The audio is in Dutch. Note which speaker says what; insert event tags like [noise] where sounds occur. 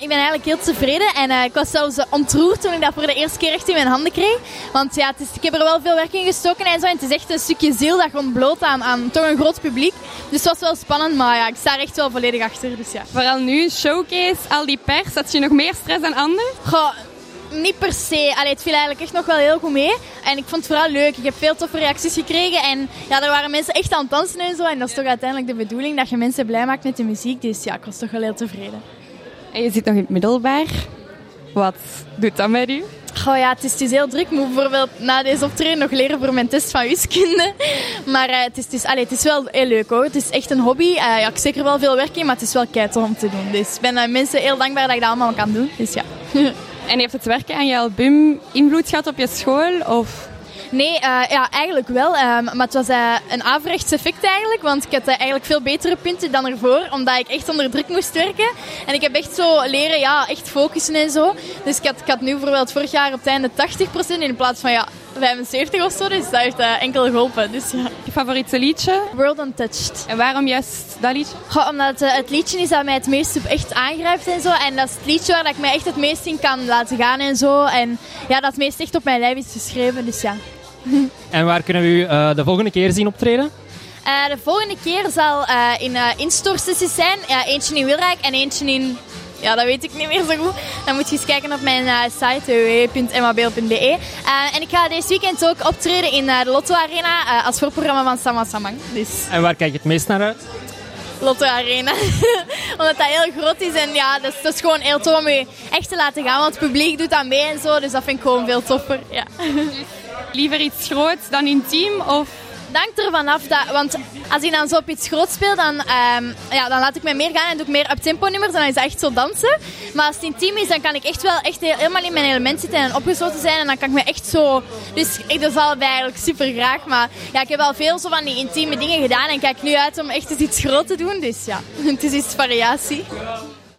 Speaker 1: Ik ben eigenlijk heel tevreden en uh, ik was zelfs ontroerd toen ik dat voor de eerste keer echt in mijn handen kreeg. Want ja, het is, ik heb er wel veel werk in gestoken en zo. En het is echt een stukje ziel dat ontbloot aan, aan toch een groot publiek. Dus het was wel spannend, maar ja, ik sta er echt wel volledig achter. Dus ja.
Speaker 2: Vooral nu, showcase, al die pers, had je nog meer stress dan anderen?
Speaker 1: Goh, niet per se. Allee, het viel eigenlijk echt nog wel heel goed mee. En ik vond het vooral leuk. Ik heb veel toffe reacties gekregen. En ja, er waren mensen echt aan het dansen en zo. En dat is toch uiteindelijk de bedoeling, dat je mensen blij maakt met de muziek. Dus ja, ik was toch wel heel tevreden.
Speaker 2: En je zit nog in het middelbaar. Wat doet dat met u?
Speaker 1: Goh ja, het is, is heel druk. Ik moet bijvoorbeeld na deze optreden nog leren voor mijn test van wiskunde. Maar uh, het, is, het, is, allez, het is wel heel leuk hoor. Het is echt een hobby. Uh, ja, ik zeker wel veel werk in, maar het is wel keihard om te doen. Dus ik ben uh, mensen heel dankbaar dat ik dat allemaal kan doen. Dus ja. [laughs]
Speaker 2: En heeft het werken aan je album invloed gehad op je school? Of?
Speaker 1: Nee, uh, ja, eigenlijk wel. Um, maar het was uh, een averechts effect eigenlijk. Want ik had uh, eigenlijk veel betere punten dan ervoor. Omdat ik echt onder druk moest werken. En ik heb echt zo leren, ja, echt focussen en zo. Dus ik had, ik had nu bijvoorbeeld vorig jaar op het einde 80% in plaats van ja, 75 of zo. Dus dat heeft uh, enkel geholpen. Dus, ja.
Speaker 2: Je favoriete liedje?
Speaker 1: World Untouched.
Speaker 2: En waarom juist dat liedje?
Speaker 1: Goh, omdat uh, het liedje is dat mij het meest echt aangrijpt en zo. En dat is het liedje waar ik mij echt het meest in kan laten gaan en zo. En ja, dat het meest echt op mijn lijf is geschreven. Dus ja. [laughs]
Speaker 3: En waar kunnen we u uh, de volgende keer zien optreden?
Speaker 1: Uh, de volgende keer zal uh, in uh, instortsessies zijn. eentje in Wilrijk en eentje in... Ja, dat weet ik niet meer zo goed. Dan moet je eens kijken op mijn site www.mabl.be. en ik ga deze weekend ook optreden in de Lotto Arena als voorprogramma van Sama Samang. Dus...
Speaker 3: En waar kijk je het meest naar uit?
Speaker 1: Lotto Arena. [laughs] Omdat dat heel groot is en ja, dat is, dat is gewoon heel tof om je echt te laten gaan. Want het publiek doet dat mee en zo, dus dat vind ik gewoon veel toffer. Ja.
Speaker 2: Liever iets groots dan intiem? Of?
Speaker 1: Dank ervan af, dat, want als ik dan zo op iets groots speel, dan, um, ja, dan laat ik me meer gaan en doe ik meer up-tempo nummers en dan is dat echt zo dansen. Maar als het intiem is, dan kan ik echt wel echt helemaal in mijn element zitten en opgesloten zijn en dan kan ik me echt zo... Dus ik doe het eigenlijk super graag, maar ja, ik heb al veel zo van die intieme dingen gedaan en kijk nu uit om echt eens iets groot te doen, dus ja, [laughs] het is iets variatie.